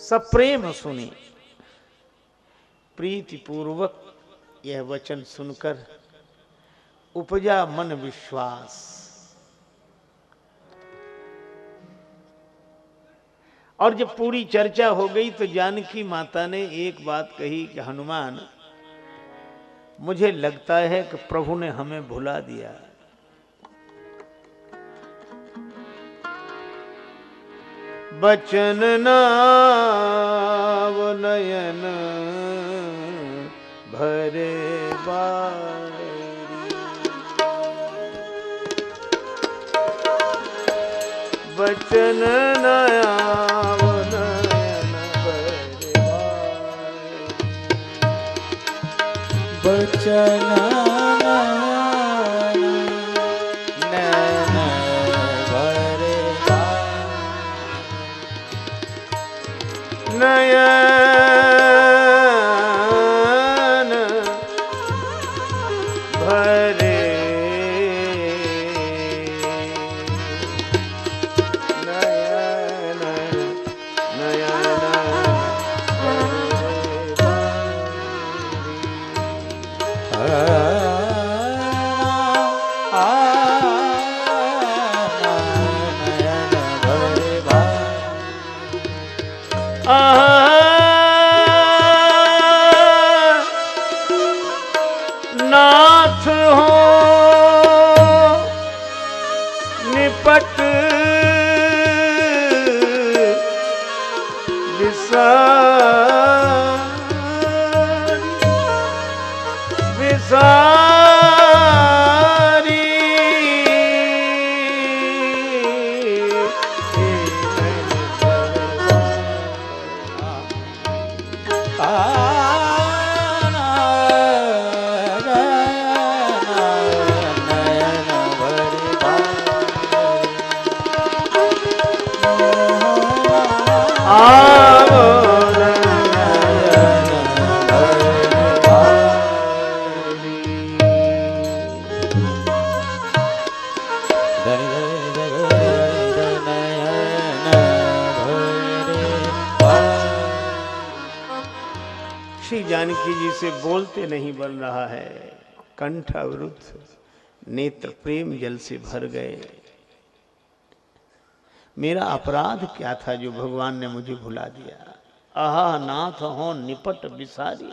सप्रेम सुनी। प्रीति पूर्वक यह वचन सुनकर उपजा मन विश्वास। और जब पूरी चर्चा हो गई तो जानकी माता ने एक बात कही कि, हनुमान, मुझे लगता है कि प्रभु ने हमें भुला दिया बचन नाव नयन भरे बारी बचन नयाव नयन भरे बारी बचन नयन sun. कंठ अवरुद्ध नेत्र प्रेम जल से भर गए। मेरा अपराध क्या था जो भगवान ने मुझे भुला दिया? आहा, नाथ हो, निपट बिसारी।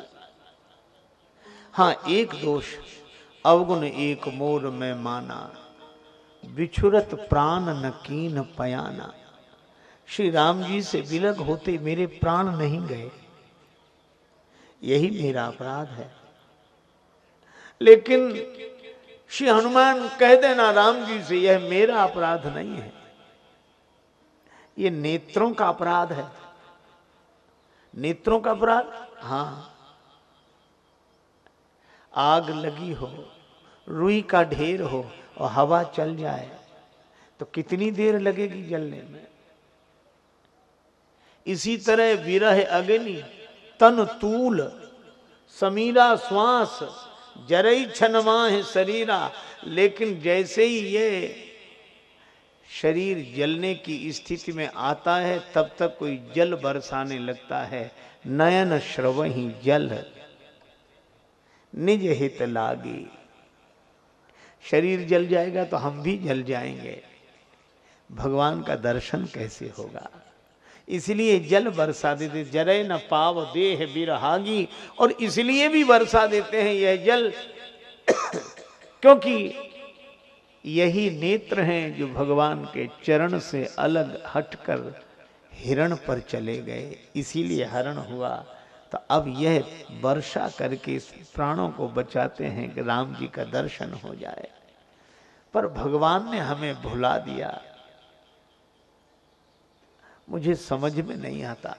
हाँ एक दोष, अवगुण एक मोर में माना। बिछुरत प्राण न कीन पयाना। श्री राम जी से विलग होते मेरे प्राण नहीं गए। यही मेरा अपराध है। लेकिन श्री हनुमान कह देना, राम जी से यह मेरा अपराध नहीं है। ये नेत्रों का अपराध है। नेत्रों का अपराध? हाँ। आग लगी हो, रुई का ढेर हो और हवा चल जाए तो कितनी देर लगेगी जलने में? इसी तरह विरह अग्नि, तन तूल, समीरा श्वास जरई छनवाह शरीरा, लेकिन जैसे ही ये शरीर जलने की स्थिति में आता है, तब तक कोई जल बरसाने लगता है। नयन श्रव ही जल निज हित लागी। शरीर जल जाएगा तो हम भी जल जाएँगे। भगवान का दर्शन कैसे होगा? इसलिए जल बरसा देते, जरे न पाव देह बिरहागी। और इसलिए भी बरसा देते हैं यह जल, क्योंकि यही नेत्र हैं जो भगवान के चरण से अलग हटकर हिरण पर चले गए। इसीलिए हरण हुआ। तो अब यह वर्षा करके प्राणों को बचाते हैं कि राम जी का दर्शन हो जाए। पर भगवान ने हमें भुला दिया। मुझे समझ में नहीं आता।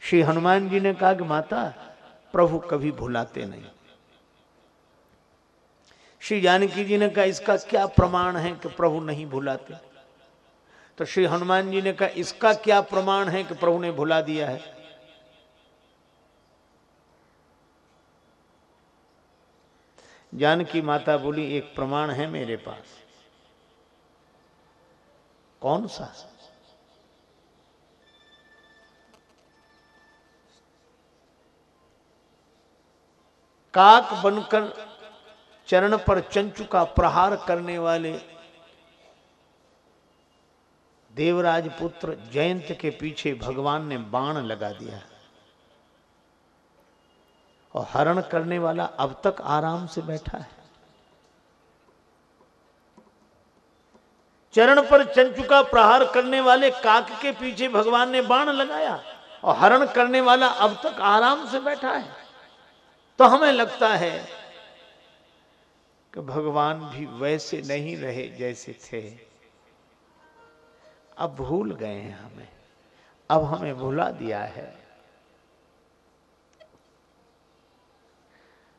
श्री हनुमान जी ने कहा कि माता, प्रभु कभी भुलाते नहीं। श्री जानकी जी ने कहा, इसका क्या प्रमाण है कि प्रभु नहीं भुलाते? तो श्री हनुमान जी ने कहा, इसका क्या प्रमाण है कि प्रभु ने भुला दिया है? जानकी माता बोली, एक प्रमाण है मेरे पास। कौन सा? काक बनकर चरण पर चंचु का प्रहार करने वाले देवराज पुत्र जयंत के पीछे भगवान ने बाण लगा दिया। और हरण करने वाला अब तक आराम से बैठा है। चरण पर चंचु का प्रहार करने वाले काक के पीछे भगवान ने बाण लगाया और हरण करने वाला अब तक आराम से बैठा है। तो हमें लगता है कि भगवान भी वैसे नहीं रहे जैसे थे। अब भूल गए हैं हमें। अब हमें भुला दिया है।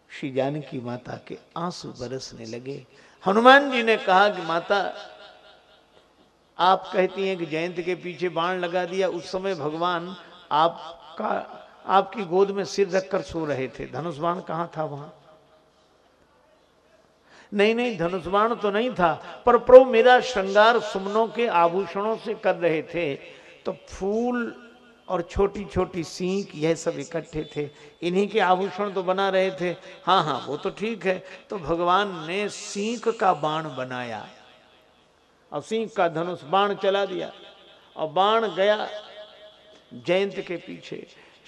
श्री जानकी माता के आँसू बरसने लगे। हनुमान जी ने कहा कि माता आप कहती हैं कि जयंत के पीछे बाण लगा दिया, उस समय भगवान आपका, आपकी गोद में सिर रखकर सो रहे थे। धनुष बाण कहाँ था वहाँ? नहीं नहीं, धनुष बाण तो नहीं था, पर प्रभु मेरा श्रृंगार सुमनों के आभूषणों से कर रहे थे। तो फूल और छोटी छोटी सीख यह सब इकट्ठे थे। इन्हीं के आभूषण तो बना रहे थे। हाँ हाँ वो तो ठीक है। तो भगवान ने सीख का बाण बनाया। और सिंह का धनुष बाण चला दिया। और बाण गया जयंत के पीछे।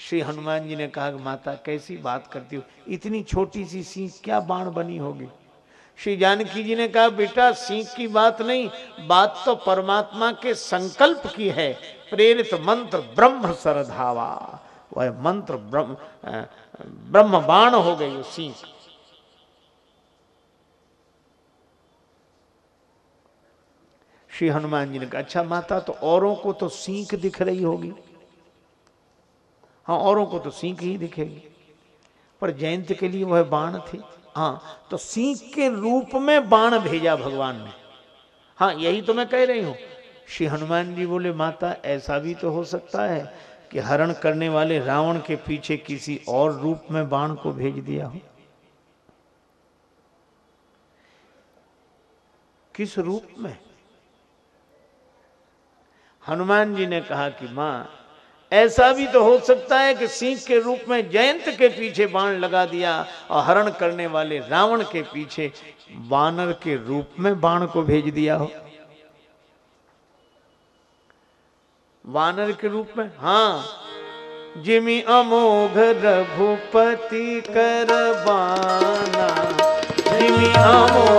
श्री हनुमान जी ने कहा, माता, कैसी बात करती हो? इतनी छोटी सी सिंह क्या बाण बनी होगी? श्री जानकी जी ने कहा, बेटा सिंह की बात नहीं, बात तो परमात्मा के संकल्प की है। प्रेरित मंत्र ब्रह्म सरधावा। वह मंत्र ब्रह्म ब्रह्म बाण हो गई सिंह श्री हनुमान जी ने कहा अच्छा माता तो औरों को तो सीख दिख रही होगी। हाँ औरों को तो सीख ही दिखेगी। पर जयंत के लिए वह बाण थी। हाँ तो सीख के रूप में बाण भेजा भगवान ने। हाँ यही तो मैं कह रही हूँ। श्री हनुमान जी बोले, माता, ऐसा भी तो हो सकता है कि हरण करने वाले रावण के पीछे किसी और रूप में बाण को भेज दिया हो। किस रूप में? हनुमान जी ने कहा कि माँ, ऐसा भी तो हो सकता है कि सिंह के रूप में जयंत के पीछे बाण लगा दिया और हरण करने वाले रावण के पीछे वानर के रूप में बाण को भेज दिया हो। वानर के रूप में? हाँ। जिमी अमोघ रघुपति कर बाना जिमी अमोघ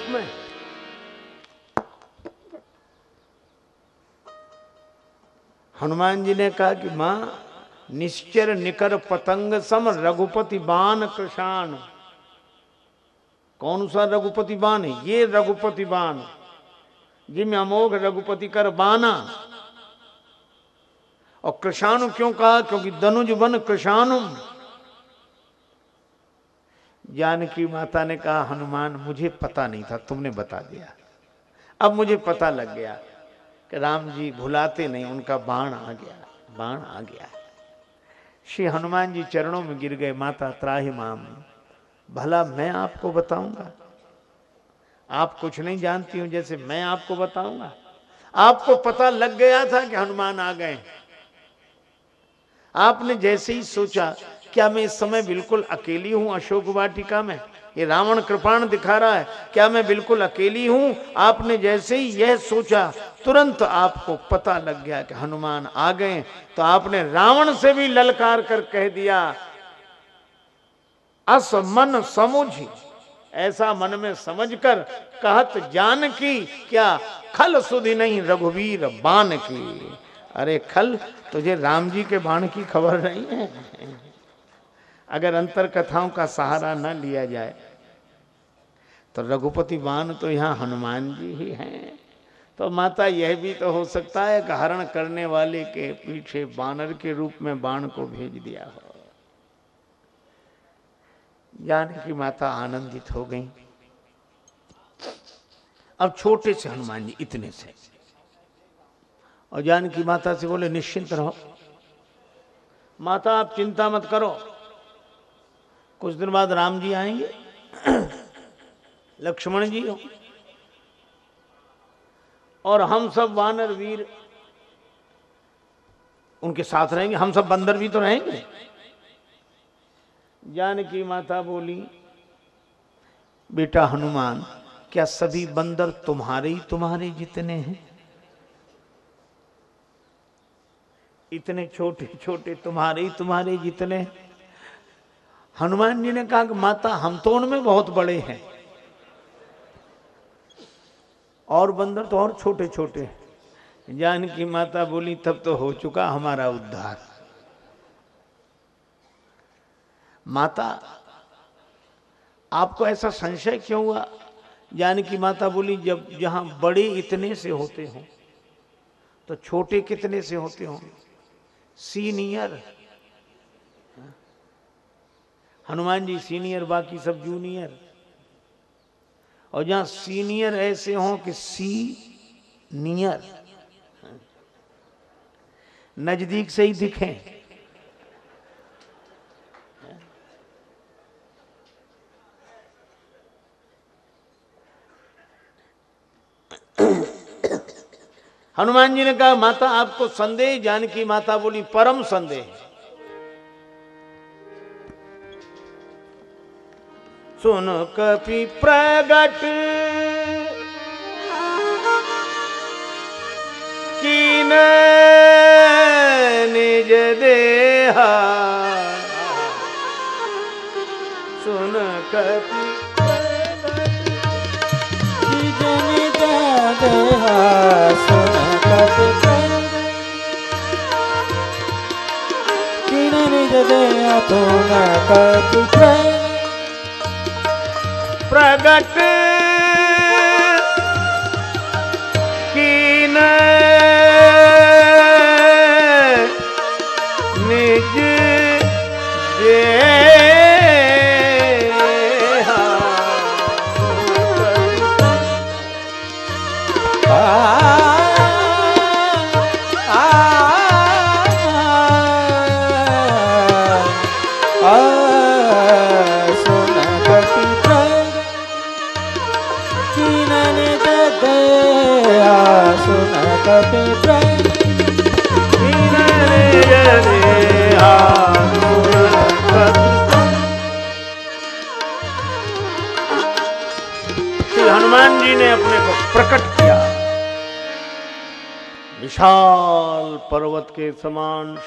हनुमान जी ने कहा कि माँ, निश्चर निकर पतंग सम रघुपति बाण कृषाण। कौन सा रघुपति बान है? ये रघुपति बान। जिम अमोघ रघुपति कर बाना। और कृषाणु क्यों कहा? क्योंकि दनुज बन कृषाणु। जानकी माता ने कहा, हनुमान, मुझे पता नहीं था, तुमने बता दिया। अब मुझे पता लग गया। कि राम जी भुलाते नहीं, उनका बाण आ गया, बाण आ गया। श्री हनुमान जी चरणों में गिर गए, माता त्राही माम, भला मैं आपको बताऊँगा? आप कुछ नहीं जानती हूँ, जैसे मैं आपको बताऊँगा? आपको पता लग गया था कि हनुमान आ गए। आपने जैसे ही सोचा, क्या मैं इस समय बिल्कुल अकेली हूँ अशोक वाटिका में? ये रावण कृपाण दिखा रहा है, क्या मैं बिल्कुल अकेली हूँ? आपने जैसे ही यह सोचा तुरंत आपको पता लग गया कि हनुमान आ गए तो आपने रावण से भी ललकार कर कह दिया, अस मन समुझी। ऐसा मन में समझकर कहत जान की क्या खल सुधी नहीं रघुवीर बाण की अरे खल, तुझे राम जी के बाण की खबर नहीं है। अगर अंतर कथाओं का सहारा न लिया जाए तो रघुपति बाण तो यहाँ हनुमान जी ही हैं। तो माता, यह भी तो हो सकता है कि हरण करने वाले के पीछे बानर के रूप में बाण को भेज दिया हो। जानकी माता आनंदित हो गई। अब छोटे से हनुमान जी, इतने से। और जानकी माता से बोले, निश्चिंत रहो। माता, आप चिंता मत करो। कुछ दिन बाद राम जी आएँगे। लक्ष्मण जी हो और हम सब वानर वीर उनके साथ रहेंगे। हम सब बंदर भी तो रहेंगे। जानकी माता बोली, बेटा हनुमान, क्या सभी बंदर तुम्हारे ही तुम्हारे जितने हैं? इतने छोटे छोटे तुम्हारे ही तुम्हारे जितने हनुमान जी ने कहा कि, माता, हम तो उनमें बहुत बड़े हैं। और बंदर तो और छोटे छोटे हैं। जानकी माता बोली, तब तो हो चुका हमारा उद्धार। माता, आपको ऐसा संशय क्यों हुआ? जानकी माता बोली, जब जहाँ बड़े इतने से होते हों तो छोटे कितने से होते हों? सीनियर। हनुमान जी, सीनियर, बाकी सब जूनियर। और जहाँ सीनियर ऐसे हों कि सी नियर नज़दीक से ही दिखें। हनुमान जी ने कहा, माता, आपको संदेह, जानकी माता बोली, परम संदेह सुन कपि प्रगट। कीन निज देहा। सुन कपि देहा सुन कपि किन निज देहा तुम कपि प्रगट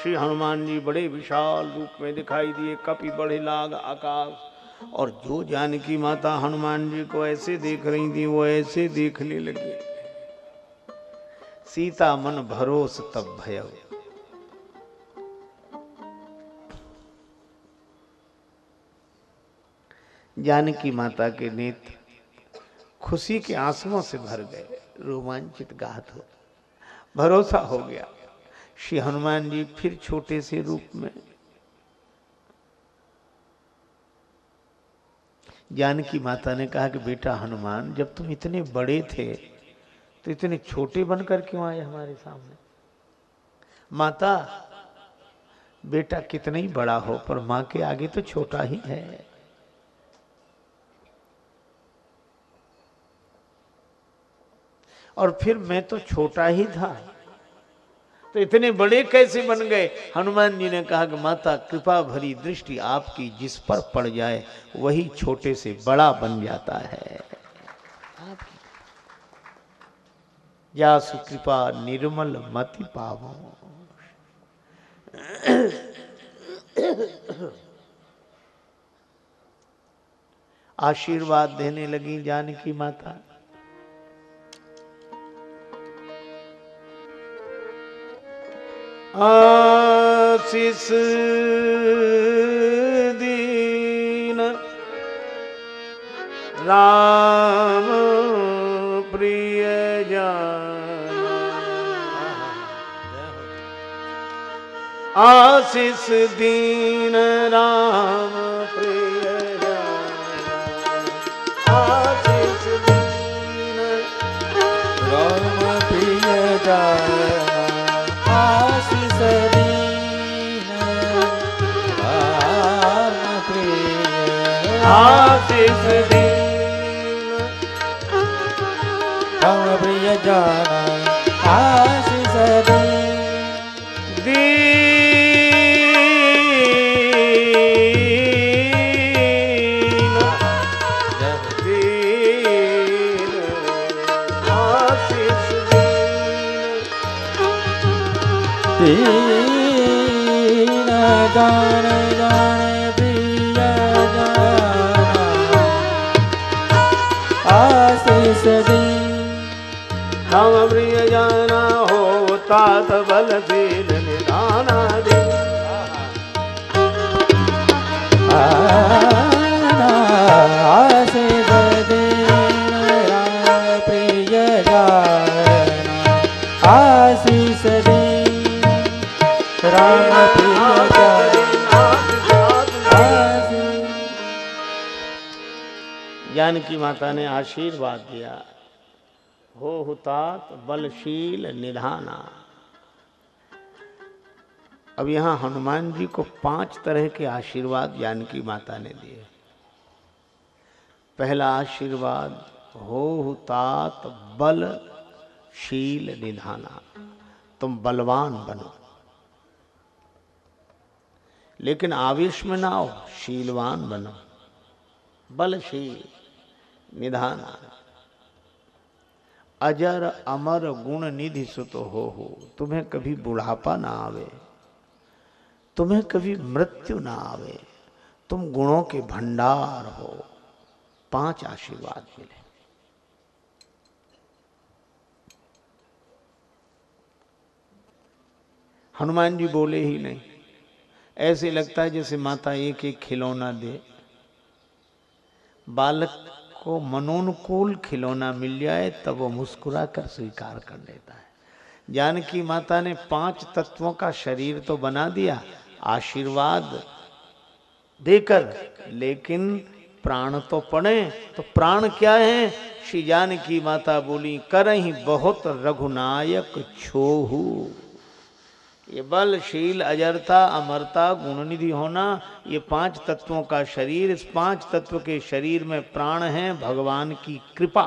श्री हनुमान जी बड़े विशाल रूप में दिखाई दिए, कपि बड़े लाग आकाश। और जो जानकी माता हनुमान जी को ऐसे देख रही थी, वो ऐसे देखने लगी। सीता मन भरोस तब भय जानकी माता के नेत्र खुशी के आंसुओं से भर गए, रोमांचित गात हो, भरोसा हो गया। श्री हनुमान जी फिर छोटे से रूप में। जानकी माता ने कहा कि बेटा हनुमान, जब तुम इतने बड़े थे तो इतने छोटे बनकर क्यों आए हमारे सामने? माता, बेटा कितना ही बड़ा हो, पर माँ के आगे तो छोटा ही है। और फिर मैं तो छोटा ही था। तो इतने बड़े कैसे बन गए? हनुमान जी ने कहा कि माता, कृपा भरी दृष्टि आपकी जिस पर पड़ जाए, वही छोटे से बड़ा बन जाता है। जासु कृपा निर्मल मति पावो। आशीर्वाद देने लगी जानकी माता। आशीष दीन। राम प्रिय जान। आशीष दीन राम प्रिय आशीष दीन राम प्रिय जाना। आशीष दीन। राम प्रिय आशीष दीन। दीन बलशील निधाना दे आशीष दीन राम प्रिय जाना आशीष दीन राम प्रिय जाना आशीष जानकी माता ने आशीर्वाद दिया। हो हुतात बलशील निधाना। अब यहाँ हनुमान जी को पाँच तरह के आशीर्वाद जानकी माता ने दिए। पहला आशीर्वाद हो हुतात बलशील निधाना, तुम बलवान बनो। लेकिन आवेश में ना हो शीलवान बनो। बलशील निधाना। अजर अमर गुण निधि सुत हो हो तुम्हें कभी बुढ़ापा ना आवे। तुम्हें कभी मृत्यु ना आवे, तुम गुणों के भंडार हो। पाँच आशीर्वाद मिले। हनुमान जी बोले ही नहीं। ऐसे लगता है जैसे माता एक एक खिलौना दे। बालक को मनोनुकूल खिलौना मिल जाए, तब वो मुस्कुरा कर स्वीकार कर लेता है। जानकी माता ने पाँच तत्वों का शरीर तो बना दिया आशीर्वाद देकर, लेकिन प्राण तो पड़े तो प्राण क्या है? श्री जानकी माता बोली कर ही बहुत रघुनायक छोहू। ये बलशील, अजरता, अमरता, गुणनिधि होना, ये पाँच तत्वों का शरीर, इस पाँच तत्व के शरीर में प्राण है, भगवान की कृपा।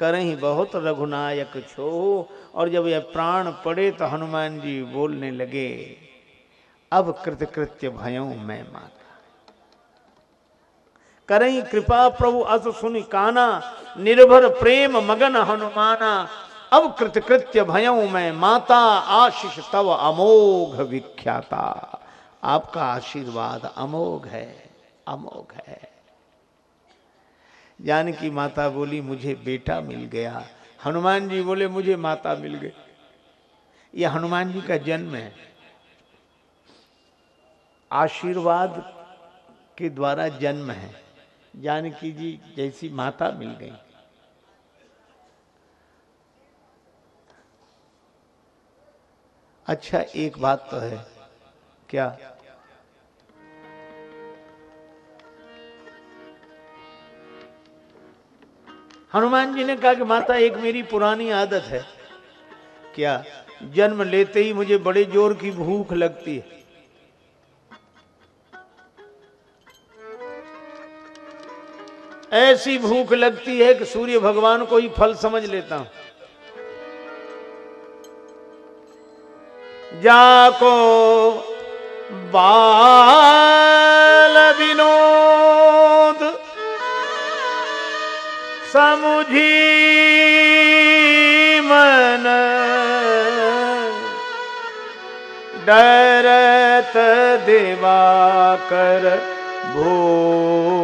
करें बहुत रघुनायक छो। और जब यह प्राण पड़े तो हनुमान जी बोलने लगे, अब कृतकृत्य भयो मैं माता। करें कृपा प्रभु अस सुनि काना, निर्भर प्रेम मगन हनुमाना। अब कृतकृत्य भयऊ मैं माता, आशीष तव अमोघ विख्याता। आपका आशीर्वाद अमोघ है अमोघ है। जानकी माता बोली, मुझे बेटा मिल गया। हनुमान जी बोले, मुझे माता मिल गई। यह हनुमान जी का जन्म है। आशीर्वाद के द्वारा जन्म है। जानकी जी जैसी माता मिल गई। अच्छा एक बात तो है। क्या हनुमान जी ने कहा कि माता, एक मेरी पुरानी आदत है। क्या जन्म लेते ही मुझे बड़े ज़ोर की भूख लगती है? ऐसी भूख लगती है कि सूर्य भगवान को ही फल समझ लेता हूँ। जाको बाल विनोद समुझी मन। डरत दिवाकर भू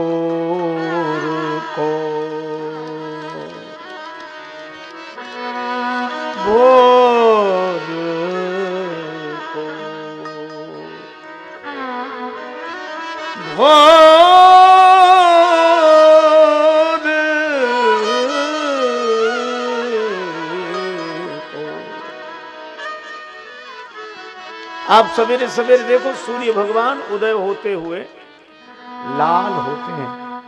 सवेरे सवेरे देखो सूर्य भगवान उदय होते हुए लाल होते हैं।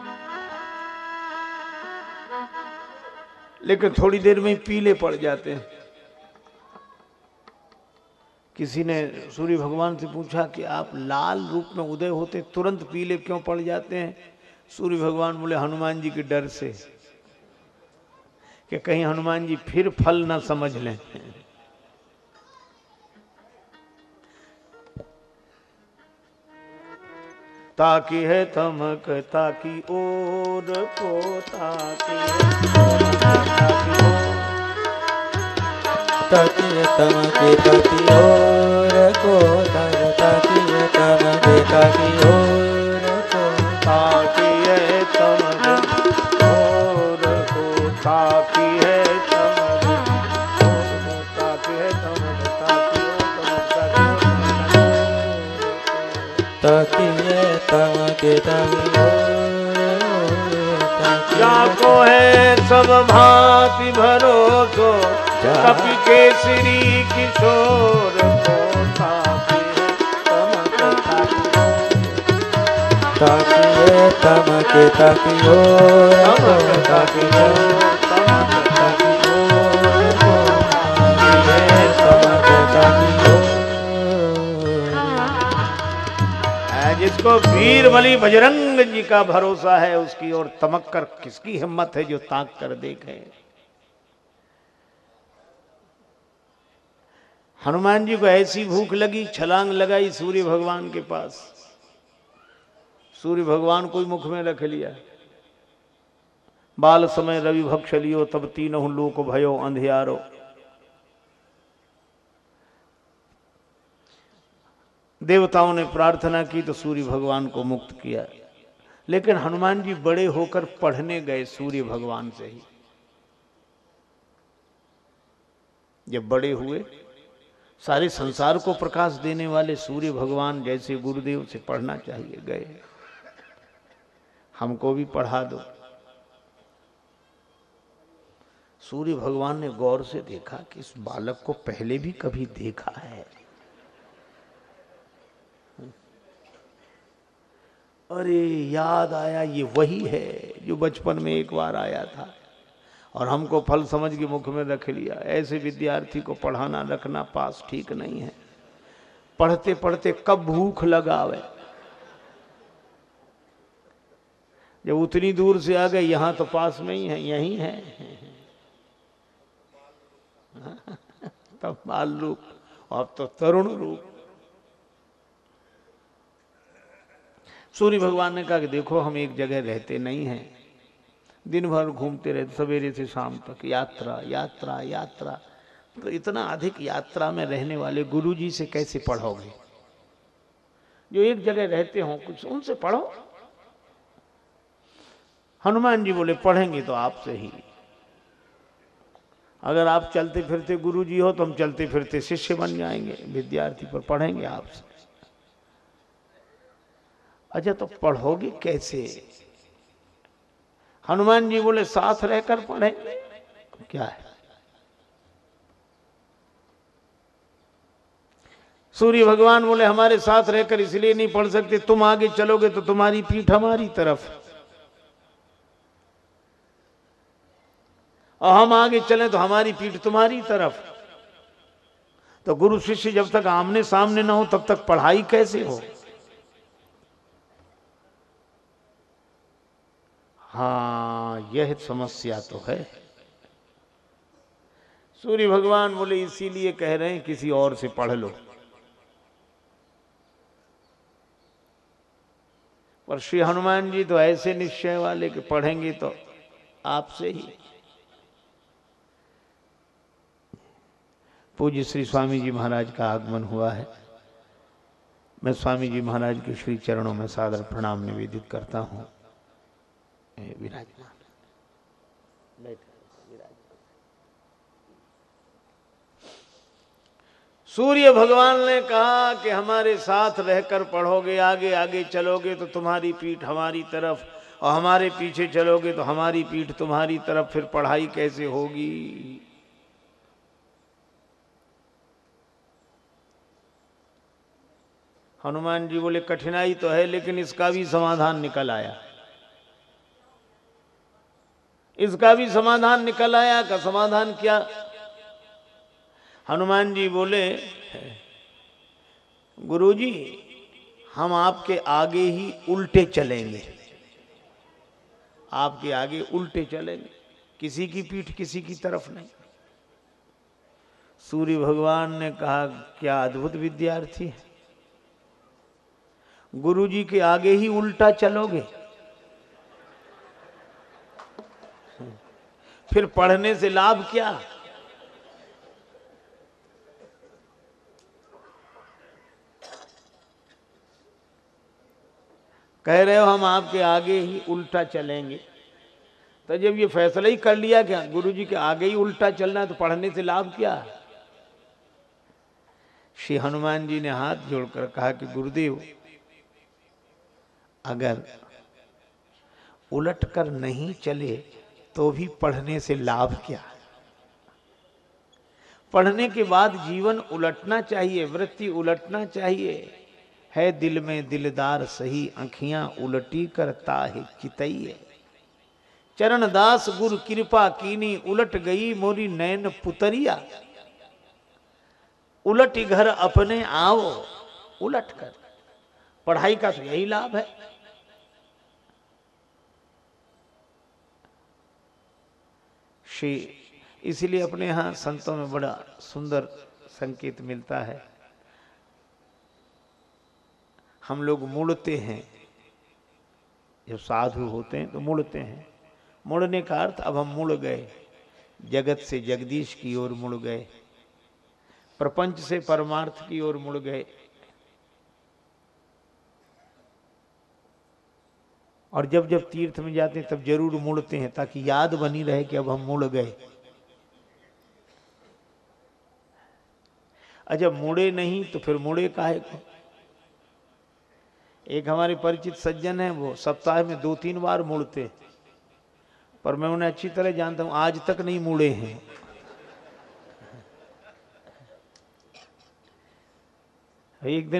लेकिन थोड़ी देर में पीले पड़ जाते हैं। किसी ने सूर्य भगवान से पूछा कि आप लाल रूप में उदय होते, तुरंत पीले क्यों पड़ जाते हैं? सूर्य भगवान बोले, हनुमान जी के डर से, कि कहीं हनुमान जी फिर फल ना समझ लें। ताकि है थमक, ताकि ओर को ताकि ताकि ओर ताकि तमके ओर को ताकि ताकि तकी ओर जाको है सब भांति भरोसो। कपि श्री किशोर को ताकि तमक ताकि तकिय तमके को तकिय जिसको वीर बलि बजरंग जी का भरोसा है, उसकी ओर तमक कर किसकी हिम्मत है जो ताक कर देखे? हनुमान जी को ऐसी भूख लगी, छलांग लगाई सूर्य भगवान के पास। सूर्य भगवान को मुख में रख लिया। बाल समय रवि भक्ष लियो तब तीनों लोक भयो, अंधियारो। देवताओं ने प्रार्थना की तो सूर्य भगवान को मुक्त किया। लेकिन हनुमान जी बड़े होकर पढ़ने गए सूर्य भगवान से ही। जब बड़े हुए, सारे संसार को प्रकाश देने वाले सूर्य भगवान जैसे गुरुदेव से पढ़ना चाहिए गए। हमको भी पढ़ा दो। सूर्य भगवान ने गौर से देखा कि इस बालक को पहले भी कभी देखा है। अरे, याद आया, ये वही है जो बचपन में एक बार आया था। और हमको फल समझ के मुख में रख लिया। ऐसे विद्यार्थी को पढ़ाना, रखना पास ठीक नहीं है। पढ़ते पढ़ते कब भूख लगावे। जब उतनी दूर से आ गए, यहाँ तो पास में ही है, यही है। तब बाल रूप, अब तो तरुण रूप। सूर्य भगवान ने कहा कि देखो, हम एक जगह रहते नहीं हैं। दिन भर घूमते रहते, सवेरे से शाम तक, यात्रा यात्रा यात्रा। तो इतना अधिक यात्रा में रहने वाले गुरु जी से कैसे पढ़ोगे? जो एक जगह रहते हो, कुछ उनसे पढ़ो। हनुमान जी बोले, पढ़ेंगे तो आपसे ही। अगर आप चलते फिरते गुरु जी हो तो हम चलते फिरते शिष्य बन जाएँगे। विद्यार्थी पर पढ़ेंगे आपसे। अच्छा तो पढ़ोगे कैसे? हनुमान जी बोले, साथ रहकर पढ़े। क्या है? सूर्य भगवान बोले, हमारे साथ रहकर इसलिए नहीं पढ़ सकते। तुम आगे चलोगे तो तुम्हारी पीठ हमारी तरफ़। और हम आगे चले तो हमारी पीठ तुम्हारी तरफ़। तो गुरु शिष्य जब तक आमने सामने ना हो, तब तक पढ़ाई कैसे हो? हाँ यह समस्या तो है। सूर्य भगवान बोले, इसीलिए कह रहे हैं, किसी और से पढ़ लो। पर श्री हनुमान जी तो ऐसे निश्चय वाले कि पढ़ेंगे तो आपसे ही। पूज्य श्री स्वामी जी महाराज का आगमन हुआ है। मैं स्वामी जी महाराज के श्री चरणों में सादर प्रणाम निवेदित करता हूँ। विराजमान। सूर्य भगवान ने कहा कि हमारे साथ रहकर पढ़ोगे, आगे आगे चलोगे तो तुम्हारी पीठ हमारी तरफ़ और हमारे पीछे चलोगे तो हमारी पीठ तुम्हारी तरफ़, फिर पढ़ाई कैसे होगी? हनुमान जी बोले, कठिनाई तो है लेकिन इसका भी समाधान निकल आया। इसका भी समाधान निकल आया, का समाधान क्या? हनुमान जी बोले, गुरुजी, हम आपके आगे ही उल्टे चलेंगे। आपके आगे उल्टे चलेंगे। किसी की पीठ किसी की तरफ़ नहीं। सूर्य भगवान ने कहा, क्या अद्भुत विद्यार्थी है। गुरु जी के आगे ही उल्टा चलोगे? फिर पढ़ने से लाभ क्या? कह रहे हो हम आपके आगे ही उल्टा चलेंगे। तो जब ये फैसला ही कर लिया क्या? गुरु जी के आगे ही उल्टा चलना है तो पढ़ने से लाभ क्या? श्री हनुमान जी ने हाथ जोड़कर कहा कि गुरुदेव, अगर उलट कर नहीं चले तो भी पढ़ने से लाभ क्या? पढ़ने के बाद जीवन उलटना चाहिए, वृत्ति उलटना चाहिए। है दिल में दिलदार सही अंखियाँ उलटी करता है चरण दास गुरु कृपा कीनी, उलट गई मोरी नैन पुतरिया। उलट घर अपने आओ, उलट कर। पढ़ाई का तो यही लाभ है। श्री इसलिए अपने यहाँ संतों में बड़ा सुंदर संकेत मिलता है। हम लोग मुड़ते हैं। जब साधु होते हैं तो मुड़ते हैं। मुड़ने का अर्थ अब हम मुड़ गए। जगत से जगदीश की ओर मुड़ गए। प्रपंच से परमार्थ की ओर मुड़ गए। और जब जब तीर्थ में जाते हैं, तब ज़रूर मुड़ते हैं, ताकि याद बनी रहे कि अब हम मुड़ गए। अच्छा मुड़े नहीं तो फिर मुड़े काहे को? एक हमारे परिचित सज्जन है, वो सप्ताह में दो तीन बार मुड़ते पर मैं उन्हें अच्छी तरह जानता हूँ, आज तक नहीं मुड़े हैं। एक दिन